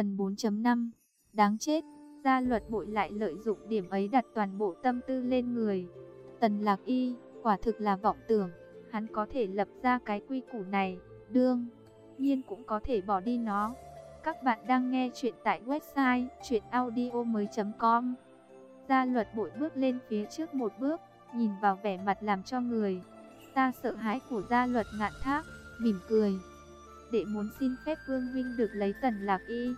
Phần 4.5 Đáng chết, gia luật bội lại lợi dụng điểm ấy đặt toàn bộ tâm tư lên người. Tần lạc y, quả thực là vọng tưởng, hắn có thể lập ra cái quy củ này, đương, nhiên cũng có thể bỏ đi nó. Các bạn đang nghe chuyện tại website chuyenaudio.com Gia luật bội bước lên phía trước một bước, nhìn vào vẻ mặt làm cho người. Ta sợ hãi của gia luật ngạn thác, mỉm cười. Đệ muốn xin phép vương huynh được lấy tần lạc y.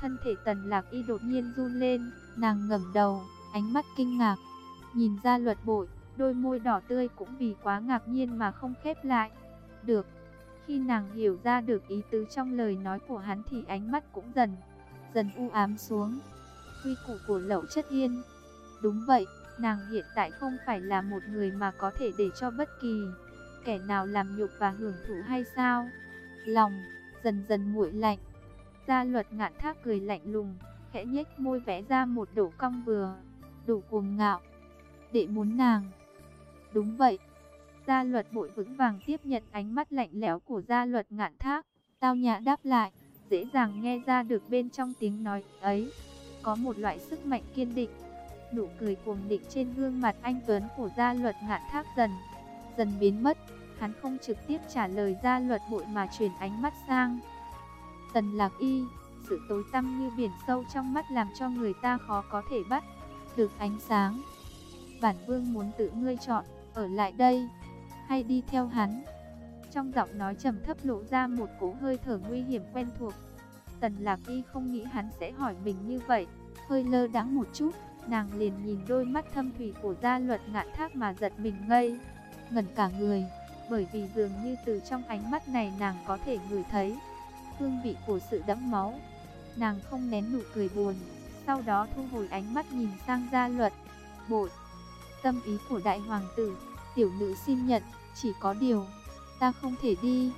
Thân thể tần lạc y đột nhiên run lên, nàng ngẩng đầu, ánh mắt kinh ngạc. Nhìn ra luật bội, đôi môi đỏ tươi cũng vì quá ngạc nhiên mà không khép lại. Được, khi nàng hiểu ra được ý tứ trong lời nói của hắn thì ánh mắt cũng dần, dần u ám xuống. Quy củ của lậu chất yên. Đúng vậy, nàng hiện tại không phải là một người mà có thể để cho bất kỳ kẻ nào làm nhục và hưởng thụ hay sao? Lòng dần dần nguội lạnh. Gia luật ngạn thác cười lạnh lùng, khẽ nhếch môi vẽ ra một đổ cong vừa, đủ cuồng ngạo. Đệ muốn nàng. Đúng vậy. Gia luật bội vững vàng tiếp nhận ánh mắt lạnh lẽo của gia luật ngạn thác. Tao nhã đáp lại, dễ dàng nghe ra được bên trong tiếng nói ấy. Có một loại sức mạnh kiên định. Nụ cười cuồng định trên gương mặt anh Tuấn của gia luật ngạn thác dần, dần biến mất. Hắn không trực tiếp trả lời gia luật bội mà chuyển ánh mắt sang. Tần lạc y, sự tối tăm như biển sâu trong mắt làm cho người ta khó có thể bắt được ánh sáng. Bản vương muốn tự ngươi chọn, ở lại đây, hay đi theo hắn. Trong giọng nói trầm thấp lộ ra một cỗ hơi thở nguy hiểm quen thuộc. Tần lạc y không nghĩ hắn sẽ hỏi mình như vậy, hơi lơ đắng một chút, nàng liền nhìn đôi mắt thâm thủy của gia luật ngạn thác mà giật mình ngây, ngẩn cả người bởi vì dường như từ trong ánh mắt này nàng có thể ngửi thấy hương vị của sự đẫm máu. Nàng không nén nụ cười buồn, sau đó thu hồi ánh mắt nhìn sang gia luật. Bội, tâm ý của đại hoàng tử, tiểu nữ xin nhận, chỉ có điều, ta không thể đi.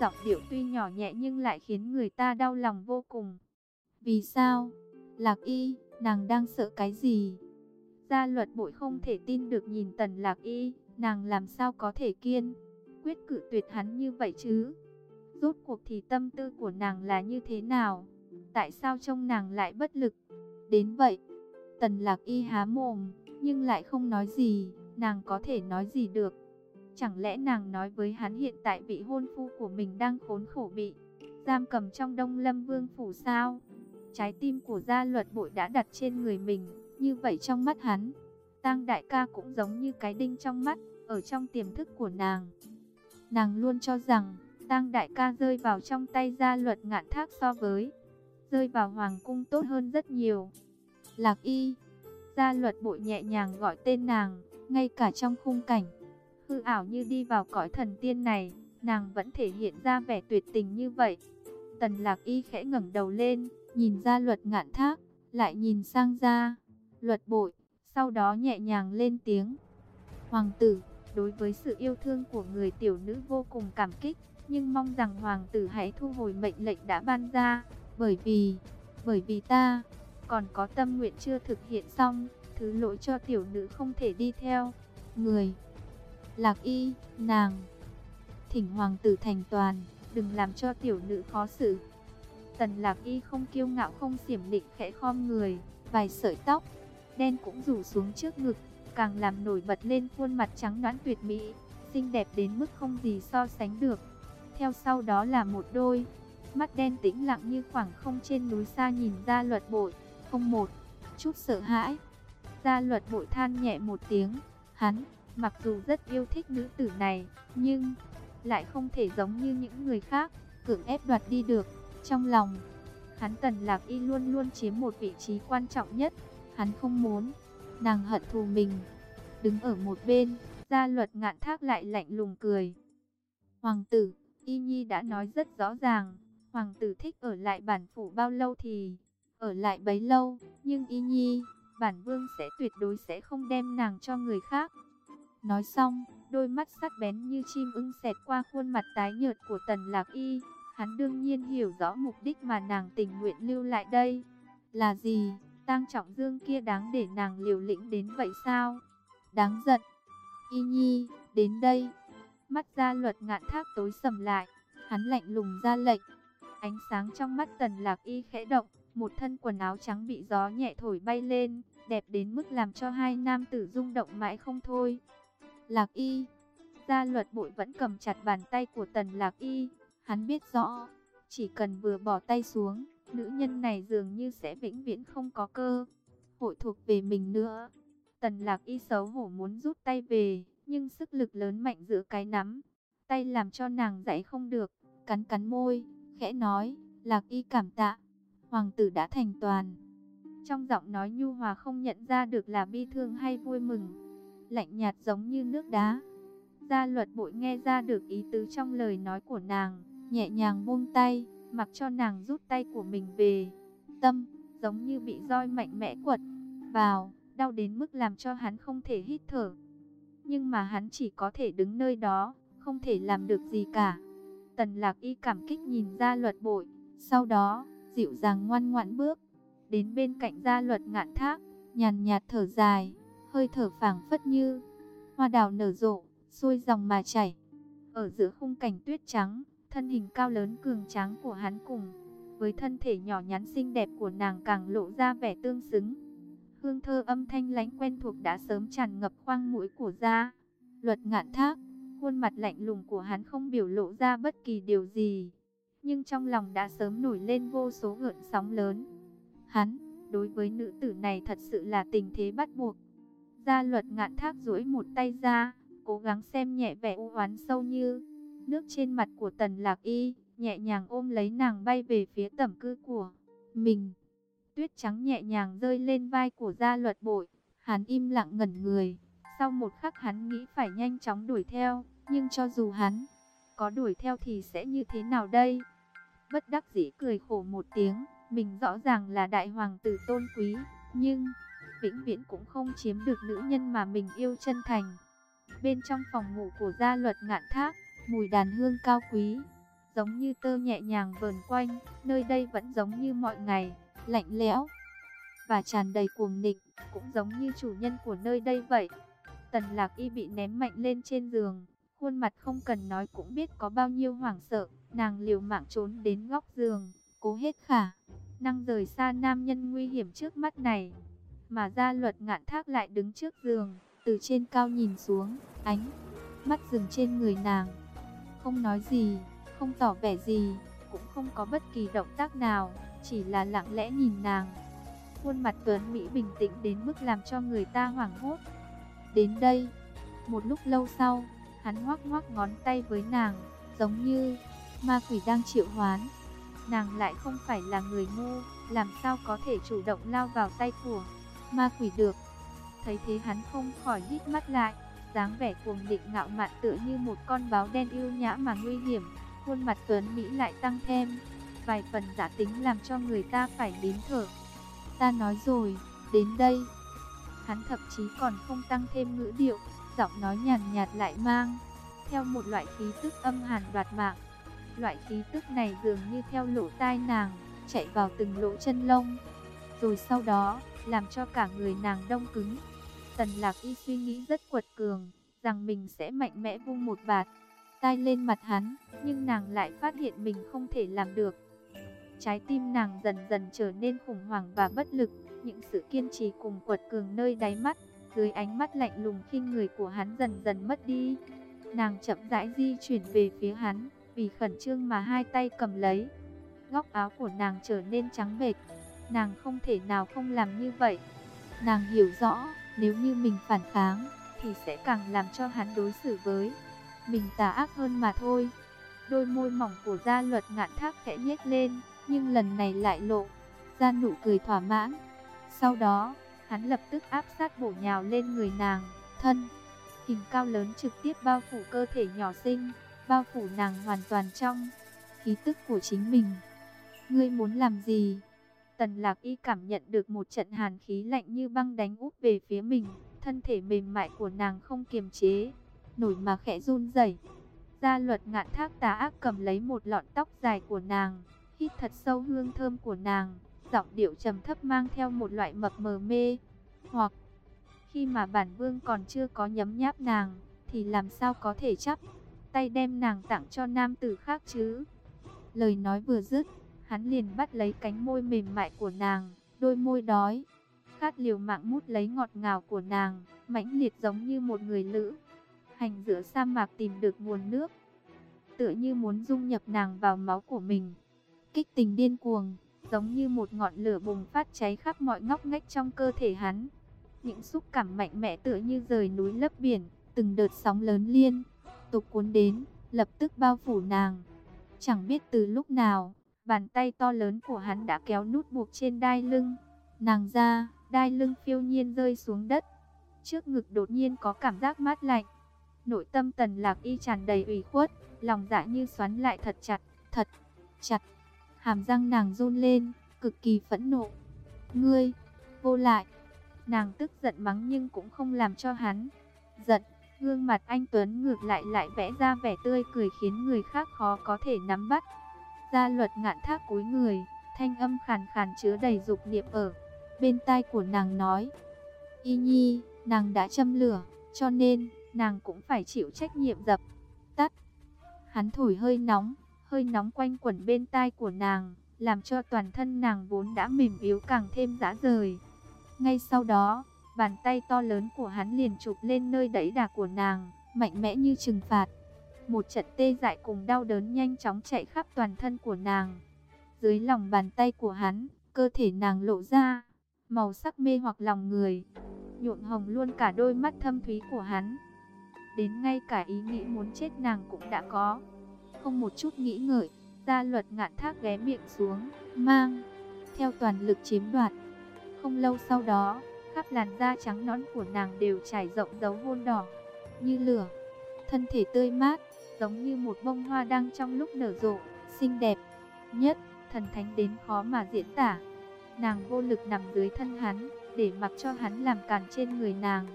Giọng điệu tuy nhỏ nhẹ nhưng lại khiến người ta đau lòng vô cùng. Vì sao? Lạc y, nàng đang sợ cái gì? Gia luật bội không thể tin được nhìn tần lạc y, nàng làm sao có thể kiên, quyết cự tuyệt hắn như vậy chứ? Rốt cuộc thì tâm tư của nàng là như thế nào? Tại sao trông nàng lại bất lực? Đến vậy, tần lạc y há mồm, nhưng lại không nói gì, nàng có thể nói gì được? Chẳng lẽ nàng nói với hắn hiện tại vị hôn phu của mình đang khốn khổ bị giam cầm trong đông lâm vương phủ sao? Trái tim của gia luật bội đã đặt trên người mình, như vậy trong mắt hắn, tăng đại ca cũng giống như cái đinh trong mắt ở trong tiềm thức của nàng. Nàng luôn cho rằng, Giang đại ca rơi vào trong tay gia luật ngạn thác so với rơi vào hoàng cung tốt hơn rất nhiều. Lạc y, gia luật bội nhẹ nhàng gọi tên nàng, ngay cả trong khung cảnh, hư ảo như đi vào cõi thần tiên này, nàng vẫn thể hiện ra vẻ tuyệt tình như vậy. Tần lạc y khẽ ngẩng đầu lên, nhìn gia luật ngạn thác, lại nhìn sang gia luật bội, sau đó nhẹ nhàng lên tiếng. Hoàng tử, đối với sự yêu thương của người tiểu nữ vô cùng cảm kích, nhưng mong rằng hoàng tử hãy thu hồi mệnh lệnh đã ban ra, bởi vì, bởi vì ta còn có tâm nguyện chưa thực hiện xong, thứ lỗi cho tiểu nữ không thể đi theo. Người, lạc y, nàng, thỉnh hoàng tử thành toàn, đừng làm cho tiểu nữ khó xử. Tần lạc y không kiêu ngạo không xiểm định khẽ khom người, vài sợi tóc, đen cũng rủ xuống trước ngực, càng làm nổi bật lên khuôn mặt trắng nõn tuyệt mỹ, xinh đẹp đến mức không gì so sánh được. Theo sau đó là một đôi, mắt đen tĩnh lặng như khoảng không trên núi xa nhìn ra luật bội, không một, chút sợ hãi. Gia luật bội than nhẹ một tiếng, hắn, mặc dù rất yêu thích nữ tử này, nhưng lại không thể giống như những người khác, cưỡng ép đoạt đi được. Trong lòng, hắn tần lạc y luôn luôn chiếm một vị trí quan trọng nhất, hắn không muốn, nàng hận thù mình. Đứng ở một bên, gia luật ngạn thác lại lạnh lùng cười. Hoàng tử, Y Nhi đã nói rất rõ ràng, hoàng tử thích ở lại bản phủ bao lâu thì ở lại bấy lâu, nhưng Y Nhi, bản vương sẽ tuyệt đối sẽ không đem nàng cho người khác. Nói xong, đôi mắt sắc bén như chim ưng xẹt qua khuôn mặt tái nhợt của Tần Lạc Y, hắn đương nhiên hiểu rõ mục đích mà nàng tình nguyện lưu lại đây. Là gì? Tang Trọng Dương kia đáng để nàng liều lĩnh đến vậy sao? Đáng giận. Y Nhi, đến đây. Mắt gia luật ngạn thác tối sầm lại, hắn lạnh lùng ra lệnh. Ánh sáng trong mắt tần lạc y khẽ động, một thân quần áo trắng bị gió nhẹ thổi bay lên, đẹp đến mức làm cho hai nam tử rung động mãi không thôi. Lạc y, gia luật bội vẫn cầm chặt bàn tay của tần lạc y, hắn biết rõ, chỉ cần vừa bỏ tay xuống, nữ nhân này dường như sẽ vĩnh viễn không có cơ, hội thuộc về mình nữa. Tần lạc y xấu hổ muốn rút tay về, nhưng sức lực lớn mạnh giữa cái nắm, tay làm cho nàng dãy không được, cắn cắn môi, khẽ nói, lạc y cảm tạ, hoàng tử đã thành toàn. Trong giọng nói nhu hòa không nhận ra được là bi thương hay vui mừng, lạnh nhạt giống như nước đá. Gia luật bội nghe ra được ý tứ trong lời nói của nàng, nhẹ nhàng buông tay, mặc cho nàng rút tay của mình về. Tâm, giống như bị roi mạnh mẽ quật vào, đau đến mức làm cho hắn không thể hít thở. Nhưng mà hắn chỉ có thể đứng nơi đó, không thể làm được gì cả. Tần lạc y cảm kích nhìn ra luật bội, sau đó, dịu dàng ngoan ngoãn bước, đến bên cạnh gia luật ngạn thác, nhàn nhạt thở dài, hơi thở phảng phất như hoa đào nở rộ, xuôi dòng mà chảy. Ở giữa khung cảnh tuyết trắng, thân hình cao lớn cường tráng của hắn cùng với thân thể nhỏ nhắn xinh đẹp của nàng càng lộ ra vẻ tương xứng. Hương thơ âm thanh lãnh quen thuộc đã sớm tràn ngập khoang mũi của gia. Luật ngạn thác, khuôn mặt lạnh lùng của hắn không biểu lộ ra bất kỳ điều gì. Nhưng trong lòng đã sớm nổi lên vô số gợn sóng lớn. Hắn, đối với nữ tử này thật sự là tình thế bắt buộc. Gia luật ngạn thác duỗi một tay ra, cố gắng xem nhẹ vẻ u oán sâu như nước trên mặt của tần lạc y, nhẹ nhàng ôm lấy nàng bay về phía tẩm cư của mình. Tuyết trắng nhẹ nhàng rơi lên vai của gia luật bội, hắn im lặng ngẩn người. Sau một khắc hắn nghĩ phải nhanh chóng đuổi theo, nhưng cho dù hắn có đuổi theo thì sẽ như thế nào đây? Bất đắc dĩ cười khổ một tiếng, mình rõ ràng là đại hoàng tử tôn quý, nhưng vĩnh viễn cũng không chiếm được nữ nhân mà mình yêu chân thành. Bên trong phòng ngủ của gia luật ngạn thác, mùi đàn hương cao quý, giống như tơ nhẹ nhàng vờn quanh, nơi đây vẫn giống như mọi ngày, lạnh lẽo và tràn đầy cuồng nịnh, cũng giống như chủ nhân của nơi đây vậy. Tần lạc y bị ném mạnh lên trên giường, khuôn mặt không cần nói cũng biết có bao nhiêu hoảng sợ, nàng liều mạng trốn đến góc giường, cố hết khả, năng rời xa nam nhân nguy hiểm trước mắt này. Mà gia luật ngạn thác lại đứng trước giường, từ trên cao nhìn xuống, ánh mắt dừng trên người nàng. Không nói gì, không tỏ vẻ gì, cũng không có bất kỳ động tác nào, chỉ là lặng lẽ nhìn nàng. Khuôn mặt Tuấn Mỹ bình tĩnh đến mức làm cho người ta hoảng hốt. Đến đây, một lúc lâu sau, hắn ngoắc ngoắc ngón tay với nàng, giống như ma quỷ đang triệu hoán. Nàng lại không phải là người ngu, làm sao có thể chủ động lao vào tay của ma quỷ được. Thấy thế hắn không khỏi hít mắt lại, dáng vẻ cuồng định ngạo mạn tựa như một con báo đen yêu nhã mà nguy hiểm. Khuôn mặt Tuấn Mỹ lại tăng thêm, vài phần giả tính làm cho người ta phải nín thở. Ta nói rồi, đến đây. Hắn thậm chí còn không tăng thêm ngữ điệu, giọng nói nhàn nhạt lại mang theo một loại khí tức âm hàn đoạt mạng. Loại khí tức này dường như theo lỗ tai nàng, chạy vào từng lỗ chân lông. Rồi sau đó, làm cho cả người nàng đông cứng. Tần lạc y suy nghĩ rất quật cường, rằng mình sẽ mạnh mẽ vung một bạt, tay lên mặt hắn, nhưng nàng lại phát hiện mình không thể làm được. Trái tim nàng dần dần trở nên khủng hoảng và bất lực, những sự kiên trì cùng quật cường nơi đáy mắt, dưới ánh mắt lạnh lùng khinh người của hắn dần dần mất đi. Nàng chậm rãi di chuyển về phía hắn, vì khẩn trương mà hai tay cầm lấy. Góc áo của nàng trở nên trắng bệch, nàng không thể nào không làm như vậy. Nàng hiểu rõ, nếu như mình phản kháng, thì sẽ càng làm cho hắn đối xử với mình tà ác hơn mà thôi. Đôi môi mỏng của gia luật ngạn thác khẽ nhếch lên, nhưng lần này lại lộ ra nụ cười thỏa mãn. Sau đó, hắn lập tức áp sát bổ nhào lên người nàng, thân. Hình cao lớn trực tiếp bao phủ cơ thể nhỏ xinh, bao phủ nàng hoàn toàn trong khí tức của chính mình. Ngươi muốn làm gì? Tần lạc y cảm nhận được một trận hàn khí lạnh như băng đánh úp về phía mình, thân thể mềm mại của nàng không kiềm chế, nổi mà khẽ run rẩy. Gia luật ngạn thác tà ác cầm lấy một lọn tóc dài của nàng, hít thật sâu hương thơm của nàng, giọng điệu trầm thấp mang theo một loại mập mờ mê, hoặc khi mà bản vương còn chưa có nhấm nháp nàng, thì làm sao có thể chấp tay đem nàng tặng cho nam tử khác chứ? Lời nói vừa dứt, hắn liền bắt lấy cánh môi mềm mại của nàng, đôi môi đói. Khát liều mạng mút lấy ngọt ngào của nàng, mãnh liệt giống như một người lữ. Hành giữa sa mạc tìm được nguồn nước, tựa như muốn dung nhập nàng vào máu của mình. Kích tình điên cuồng, giống như một ngọn lửa bùng phát cháy khắp mọi ngóc ngách trong cơ thể hắn. Những xúc cảm mạnh mẽ tựa như rời núi lấp biển, từng đợt sóng lớn liên tục cuốn đến, lập tức bao phủ nàng. Chẳng biết từ lúc nào, bàn tay to lớn của hắn đã kéo nút buộc trên đai lưng. Nàng ra, đai lưng phiêu nhiên rơi xuống đất. Trước ngực đột nhiên có cảm giác mát lạnh. Nội tâm tần lạc y tràn đầy ủy khuất, lòng dạ như xoắn lại thật chặt, thật chặt. Hàm răng nàng run lên, cực kỳ phẫn nộ. Ngươi, vô lại. Nàng tức giận mắng nhưng cũng không làm cho hắn giận. Gương mặt anh Tuấn ngược lại lại vẽ ra vẻ tươi cười khiến người khác khó có thể nắm bắt. Gia luật ngạn thác cúi người, thanh âm khàn khàn chứa đầy dục niệm ở. Bên tai của nàng nói, Y nhi, nàng đã châm lửa, cho nên, nàng cũng phải chịu trách nhiệm dập, tắt. Hắn thổi hơi nóng, hơi nóng quanh quẩn bên tai của nàng, làm cho toàn thân nàng vốn đã mềm yếu càng thêm dã rời. Ngay sau đó, bàn tay to lớn của hắn liền chụp lên nơi đẩy đà của nàng, mạnh mẽ như trừng phạt. Một trận tê dại cùng đau đớn nhanh chóng chạy khắp toàn thân của nàng. Dưới lòng bàn tay của hắn, cơ thể nàng lộ ra, màu sắc mê hoặc lòng người, nhuộm hồng luôn cả đôi mắt thâm thúy của hắn. Đến ngay cả ý nghĩ muốn chết nàng cũng đã có. Không một chút nghĩ ngợi, gia luật ngạn thác ghé miệng xuống, mang, theo toàn lực chiếm đoạt. Không lâu sau đó, khắp làn da trắng nõn của nàng đều trải rộng dấu hôn đỏ, như lửa. Thân thể tươi mát, giống như một bông hoa đang trong lúc nở rộ, xinh đẹp nhất, thần thánh đến khó mà diễn tả. Nàng vô lực nằm dưới thân hắn, để mặc cho hắn làm càn trên người nàng.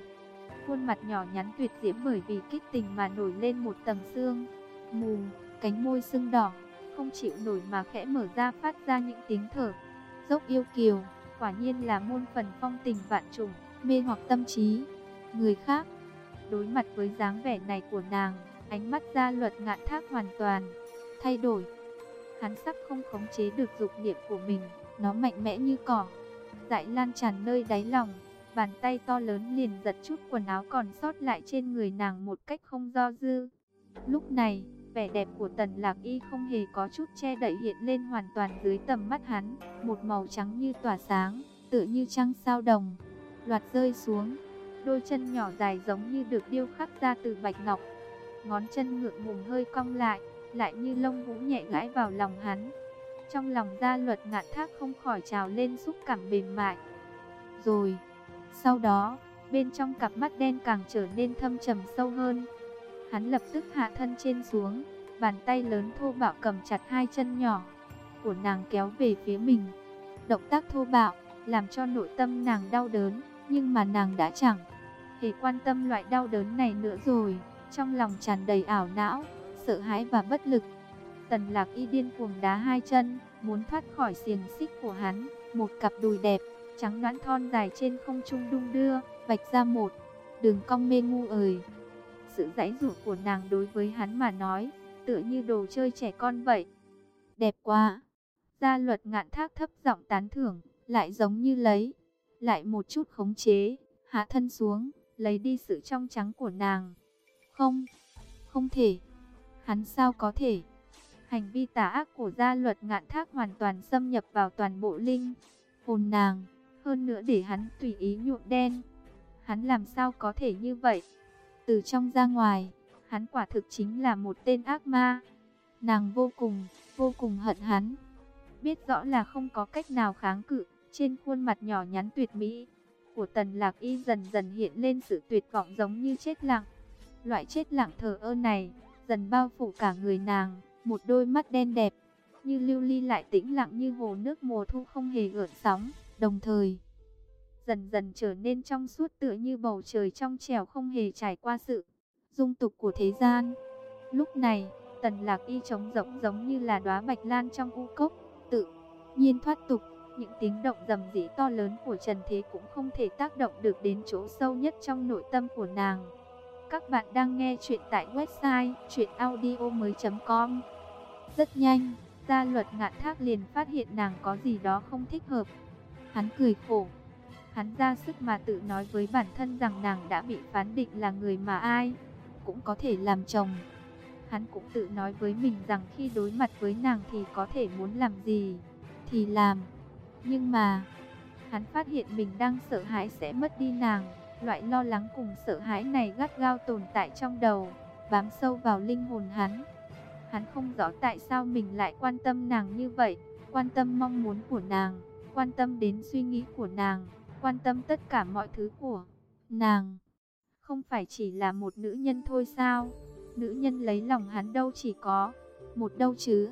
Khuôn mặt nhỏ nhắn tuyệt diễm bởi vì kích tình mà nổi lên một tầng xương, mù, cánh môi sưng đỏ, không chịu nổi mà khẽ mở ra phát ra những tiếng thở, dốc yêu kiều. Quả nhiên là môn phần phong tình vạn trùng, mê hoặc tâm trí. Người khác, đối mặt với dáng vẻ này của nàng, ánh mắt ra luật ngạn thác hoàn toàn, thay đổi. Hắn sắp không khống chế được dục niệm của mình, nó mạnh mẽ như cỏ, dại lan tràn nơi đáy lòng. Bàn tay to lớn liền giật chút quần áo còn sót lại trên người nàng một cách không do dư. Lúc này, vẻ đẹp của tần lạc y không hề có chút che đậy hiện lên hoàn toàn dưới tầm mắt hắn, một màu trắng như tỏa sáng, tựa như trăng sao đồng, loạt rơi xuống, đôi chân nhỏ dài giống như được điêu khắc ra từ bạch ngọc, ngón chân ngượng ngùng hơi cong lại, lại như lông vũ nhẹ gãi vào lòng hắn. Trong lòng gia luật ngạn thác không khỏi trào lên xúc cảm mềm mại. Rồi, sau đó, bên trong cặp mắt đen càng trở nên thâm trầm sâu hơn. Hắn lập tức hạ thân trên xuống, bàn tay lớn thô bạo cầm chặt hai chân nhỏ của nàng kéo về phía mình. Động tác thô bạo, làm cho nội tâm nàng đau đớn, nhưng mà nàng đã chẳng hề quan tâm loại đau đớn này nữa rồi. Trong lòng tràn đầy ảo não, sợ hãi và bất lực. Tần lạc y điên cuồng đá hai chân, muốn thoát khỏi xiềng xích của hắn. Một cặp đùi đẹp, trắng nõn thon dài trên không trung đung đưa, vạch ra một đường cong mê ngu ời. Sự giãy giụa của nàng đối với hắn mà nói, tựa như đồ chơi trẻ con vậy. Đẹp quá. Gia luật ngạn thác thấp giọng tán thưởng, lại giống như lấy, lại một chút khống chế, hạ thân xuống, lấy đi sự trong trắng của nàng. Không, không thể. Hắn sao có thể? Hành vi tà ác của gia luật ngạn thác hoàn toàn xâm nhập vào toàn bộ linh, hồn nàng, hơn nữa để hắn tùy ý nhuộm đen. Hắn làm sao có thể như vậy? Từ trong ra ngoài, hắn quả thực chính là một tên ác ma. Nàng vô cùng, vô cùng hận hắn. Biết rõ là không có cách nào kháng cự, trên khuôn mặt nhỏ nhắn tuyệt mỹ của tần lạc y dần dần hiện lên sự tuyệt vọng giống như chết lặng. Loại chết lặng thờ ơ này, dần bao phủ cả người nàng, một đôi mắt đen đẹp, như lưu ly lại tĩnh lặng như hồ nước mùa thu không hề gợn sóng, đồng thời dần dần trở nên trong suốt tựa như bầu trời trong trẻo không hề trải qua sự dung tục của thế gian. Lúc này, tần lạc y trống rỗng giống như là đóa bạch lan trong u cốc, tự nhiên thoát tục. Những tiếng động rầm rĩ to lớn của Trần Thế cũng không thể tác động được đến chỗ sâu nhất trong nội tâm của nàng. Các bạn đang nghe chuyện tại website chuyenaudio.com Rất nhanh, Gia luật ngạn thác liền phát hiện nàng có gì đó không thích hợp. Hắn cười khổ. Hắn ra sức mà tự nói với bản thân rằng nàng đã bị phán định là người mà ai cũng có thể làm chồng. Hắn cũng tự nói với mình rằng khi đối mặt với nàng thì có thể muốn làm gì thì làm. Nhưng mà, hắn phát hiện mình đang sợ hãi sẽ mất đi nàng. Loại lo lắng cùng sợ hãi này gắt gao tồn tại trong đầu, bám sâu vào linh hồn hắn. Hắn không rõ tại sao mình lại quan tâm nàng như vậy, quan tâm mong muốn của nàng, quan tâm đến suy nghĩ của nàng, quan tâm tất cả mọi thứ của nàng. Không phải chỉ là một nữ nhân thôi sao? Nữ nhân lấy lòng hắn đâu chỉ có một đâu chứ.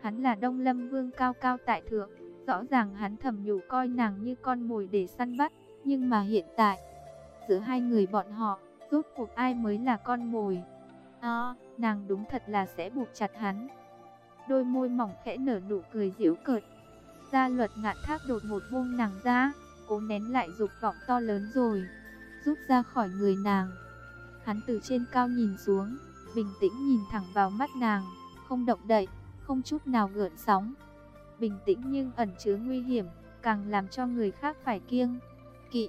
Hắn là Đông Lâm Vương cao cao tại thượng, rõ ràng hắn thầm nhủ coi nàng như con mồi để săn bắt, nhưng mà hiện tại, giữa hai người bọn họ, rốt cuộc ai mới là con mồi? À, nàng đúng thật là sẽ buộc chặt hắn. Đôi môi mỏng khẽ nở nụ cười giễu cợt. Gia luật ngạn thác đột một buông nàng ra, cố nén lại dục vọng to lớn rồi, rút ra khỏi người nàng. Hắn từ trên cao nhìn xuống, bình tĩnh nhìn thẳng vào mắt nàng, không động đậy, không chút nào gợn sóng. Bình tĩnh nhưng ẩn chứa nguy hiểm, càng làm cho người khác phải kiêng. Kỵ,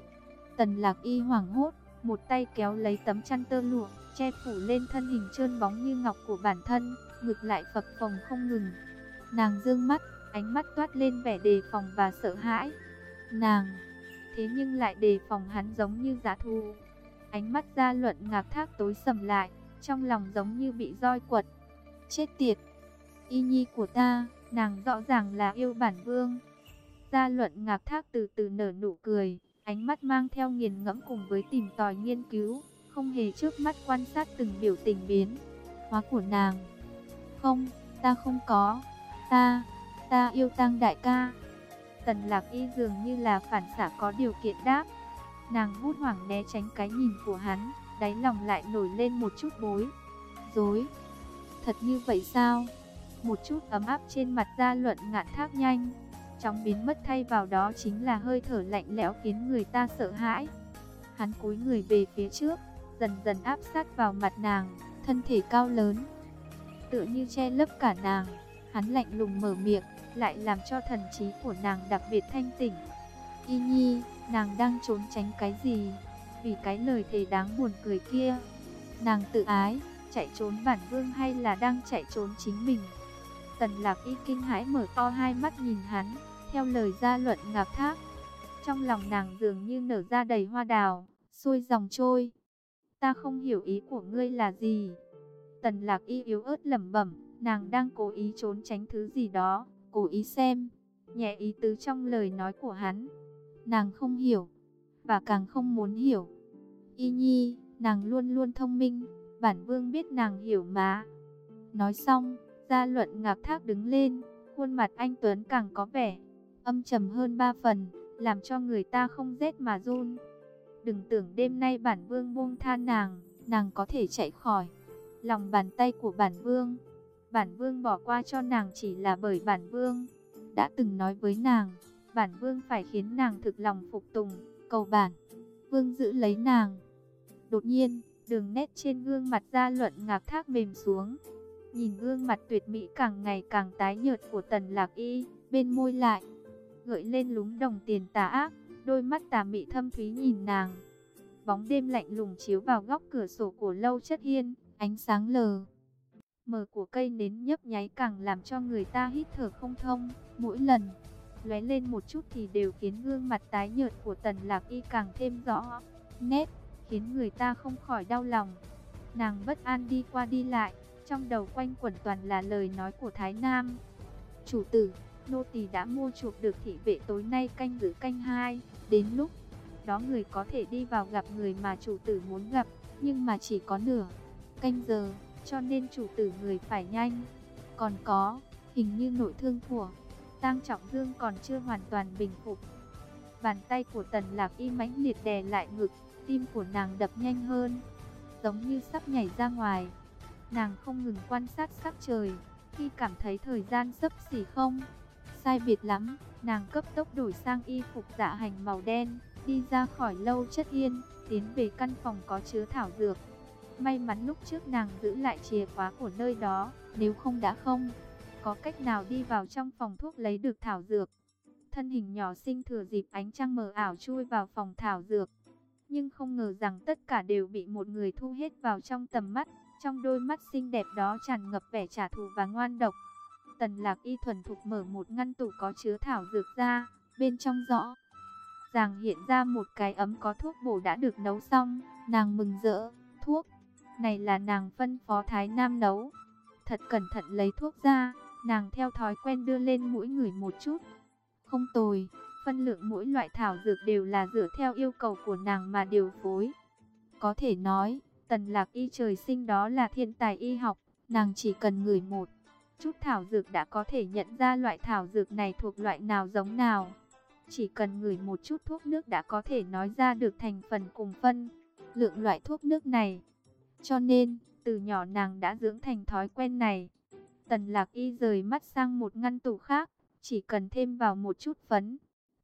tần lạc y hoảng hốt, một tay kéo lấy tấm chăn tơ lụa, che phủ lên thân hình trơn bóng như ngọc của bản thân, ngực lại phập phồng không ngừng. Nàng dương mắt, ánh mắt toát lên vẻ đề phòng và sợ hãi. Nàng, thế nhưng lại đề phòng hắn giống như giá thu Ánh mắt gia luận ngạc thác tối sầm lại, trong lòng giống như bị roi quật. Chết tiệt! Y nhi của ta, nàng rõ ràng là yêu bản vương. Gia luận ngạc thác từ từ nở nụ cười, ánh mắt mang theo nghiền ngẫm cùng với tìm tòi nghiên cứu, không hề trước mắt quan sát từng biểu tình biến hóa của nàng. Không, ta không có, ta, ta yêu tăng đại ca. Tần lạc y dường như là phản xả có điều kiện đáp. Nàng hút hoảng né tránh cái nhìn của hắn, đáy lòng lại nổi lên một chút bối. Dối. Thật như vậy sao? Một chút ấm áp trên mặt da luận ngạn thác nhanh. trong biến mất thay vào đó chính là hơi thở lạnh lẽo khiến người ta sợ hãi. Hắn cúi người về phía trước, dần dần áp sát vào mặt nàng, thân thể cao lớn. Tựa như che lấp cả nàng, hắn lạnh lùng mở miệng, lại làm cho thần trí của nàng đặc biệt thanh tỉnh. Y Nhi, nàng đang trốn tránh cái gì? Vì cái lời thề đáng buồn cười kia, nàng tự ái, chạy trốn bản vương hay là đang chạy trốn chính mình? Tần lạc y kinh hãi mở to hai mắt nhìn hắn, theo lời gia luận ngạc thác. Trong lòng nàng dường như nở ra đầy hoa đào, xuôi dòng trôi. Ta không hiểu ý của ngươi là gì. Tần lạc y yếu ớt lẩm bẩm, nàng đang cố ý trốn tránh thứ gì đó, cố ý xem, nhẹ ý tứ trong lời nói của hắn. Nàng không hiểu, và càng không muốn hiểu. Y nhi, nàng luôn luôn thông minh, bản vương biết nàng hiểu mà. Nói xong, gia luận ngạc thác đứng lên, khuôn mặt anh Tuấn càng có vẻ âm trầm hơn ba phần, làm cho người ta không rét mà run. Đừng tưởng đêm nay bản vương buông tha nàng, nàng có thể chạy khỏi. Lòng bàn tay của bản vương, bản vương bỏ qua cho nàng chỉ là bởi bản vương đã từng nói với nàng, bản vương phải khiến nàng thực lòng phục tùng, cầu bản, vương giữ lấy nàng. Đột nhiên, đường nét trên gương mặt gia luận ngạc thác mềm xuống, nhìn gương mặt tuyệt mỹ càng ngày càng tái nhợt của tần lạc y, bên môi lại, gợi lên lúng đồng tiền tà ác, đôi mắt tà mị thâm thúy nhìn nàng. Bóng đêm lạnh lùng chiếu vào góc cửa sổ của lâu chất hiên, ánh sáng lờ mờ của cây nến nhấp nháy càng làm cho người ta hít thở không thông, mỗi lần lóe lên một chút thì đều khiến gương mặt tái nhợt của Tần Lạc Y càng thêm rõ nét, khiến người ta không khỏi đau lòng. Nàng bất an đi qua đi lại, trong đầu quanh quẩn toàn là lời nói của Thái Nam. Chủ tử, nô tỳ đã mua chuộc được thị vệ tối nay canh giữ canh hai, đến lúc đó người có thể đi vào gặp người mà chủ tử muốn gặp, nhưng mà chỉ có nửa canh giờ cho nên chủ tử người phải nhanh. Còn có, hình như nội thương của Tang Trọng Dương còn chưa hoàn toàn bình phục. Bàn tay của Tần Lạc Y mãnh liệt đè lại ngực, tim của nàng đập nhanh hơn, giống như sắp nhảy ra ngoài. Nàng không ngừng quan sát sắc trời, khi cảm thấy thời gian sắp xỉ không, sai biệt lắm, nàng cấp tốc đổi sang y phục dạ hành màu đen, đi ra khỏi lâu chất yên, tiến về căn phòng có chứa thảo dược. May mắn lúc trước nàng giữ lại chìa khóa của nơi đó, nếu không đã không. có cách nào đi vào trong phòng thuốc lấy được thảo dược. Thân hình nhỏ xinh thừa dịp ánh trăng mờ ảo chui vào phòng thảo dược. Nhưng không ngờ rằng tất cả đều bị một người thu hết vào trong tầm mắt. Trong đôi mắt xinh đẹp đó tràn ngập vẻ trả thù và ngoan độc. Tần lạc y thuần thục mở một ngăn tủ có chứa thảo dược ra, bên trong rõ. Ràng hiện ra một cái ấm có thuốc bổ đã được nấu xong, nàng mừng rỡ, thuốc. Này là nàng phân phó Thái Nam nấu. Thật cẩn thận lấy thuốc ra, nàng theo thói quen đưa lên mũi người một chút. Không tồi, phân lượng mỗi loại thảo dược đều là dựa theo yêu cầu của nàng mà điều phối. Có thể nói, tần lạc y trời sinh đó là thiên tài y học, nàng chỉ cần ngửi một chút thảo dược đã có thể nhận ra loại thảo dược này thuộc loại nào giống nào. Chỉ cần ngửi một chút thuốc nước đã có thể nói ra được thành phần cùng phân, lượng loại thuốc nước này. Cho nên, từ nhỏ nàng đã dưỡng thành thói quen này. Tần lạc y rời mắt sang một ngăn tủ khác, chỉ cần thêm vào một chút phấn,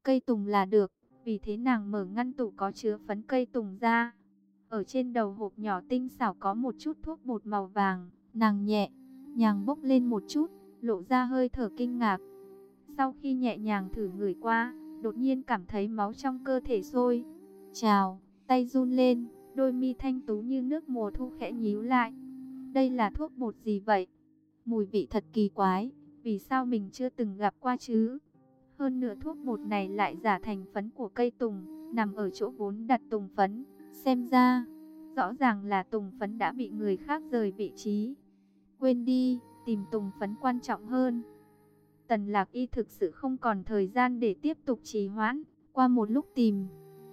cây tùng là được. Vì thế nàng mở ngăn tủ có chứa phấn cây tùng ra. Ở trên đầu hộp nhỏ tinh xảo có một chút thuốc bột màu vàng, nàng nhẹ, nhàng bốc lên một chút, lộ ra hơi thở kinh ngạc. Sau khi nhẹ nhàng thử người qua, đột nhiên cảm thấy máu trong cơ thể sôi. Chào, tay run lên, đôi mi thanh tú như nước mùa thu khẽ nhíu lại. Đây là thuốc bột gì vậy? Mùi vị thật kỳ quái, vì sao mình chưa từng gặp qua chứ? Hơn nữa thuốc bột này lại giả thành phấn của cây tùng, nằm ở chỗ vốn đặt tùng phấn. Xem ra, rõ ràng là tùng phấn đã bị người khác rời vị trí. Quên đi, tìm tùng phấn quan trọng hơn. Tần lạc y thực sự không còn thời gian để tiếp tục trì hoãn. Qua một lúc tìm,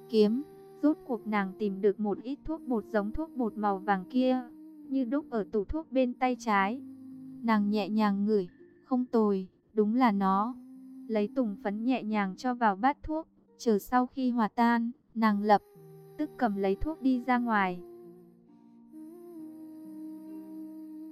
kiếm, rốt cuộc nàng tìm được một ít thuốc bột giống thuốc bột màu vàng kia, như đúc ở tủ thuốc bên tay trái. Nàng nhẹ nhàng ngửi, không tồi, đúng là nó. Lấy tùng phấn nhẹ nhàng cho vào bát thuốc, chờ sau khi hòa tan, nàng lập, tức cầm lấy thuốc đi ra ngoài.